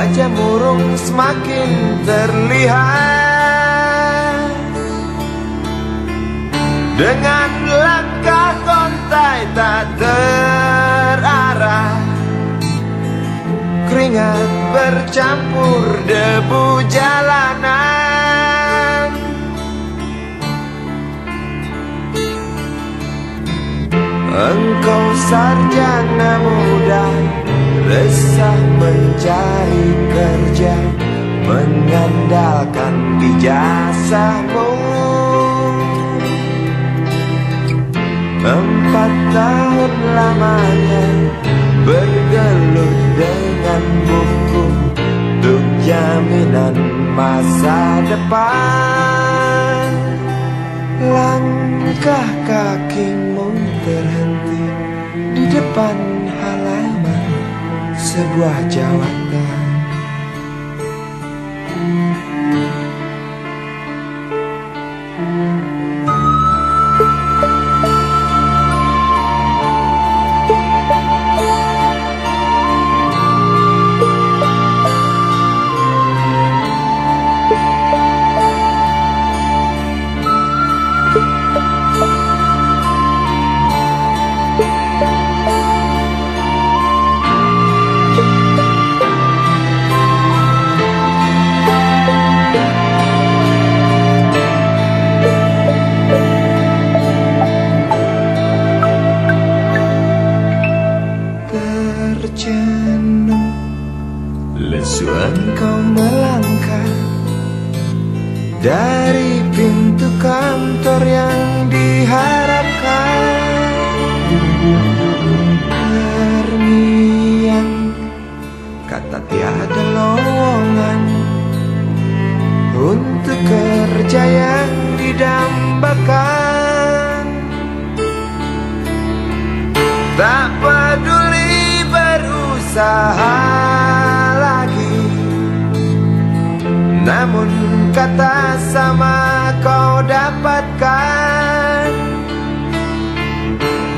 Wajah murung semakin terlihat. Dengan langkah kontai tak terarah. Keringat bercampur debu jalanan. Engkau sarjana muda Resah mencari kerja Mengandalkan ijazahmu. Empat tahun lamanya Bergelut dengan buku Untuk jaminan masa depan. Langkah kakimu terhenti Di depan sebuah jawatan terjenuh Lesu engkau melangkah Dari pintu kantor yang diharapkan. Terniang Kata tiada lowongan. Untuk kerja yang didambakan. Tak berusaha lagi. Namun kata sama kau dapatkan.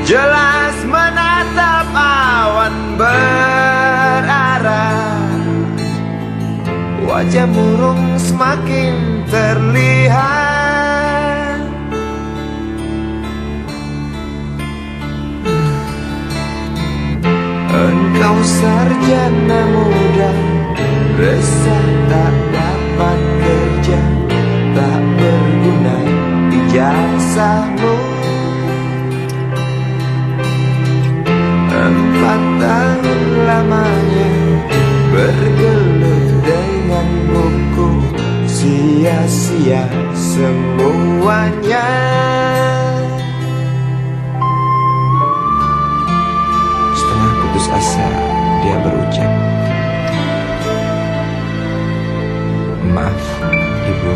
Jelas menatap awan berarah. Wajah murung semakin terlihat sarjana muda Resah tak dapat kerja Tak berguna ijazahmu Empat tahun lamanya Bergelut dengan buku Sia-sia semuanya berucap Maaf ibu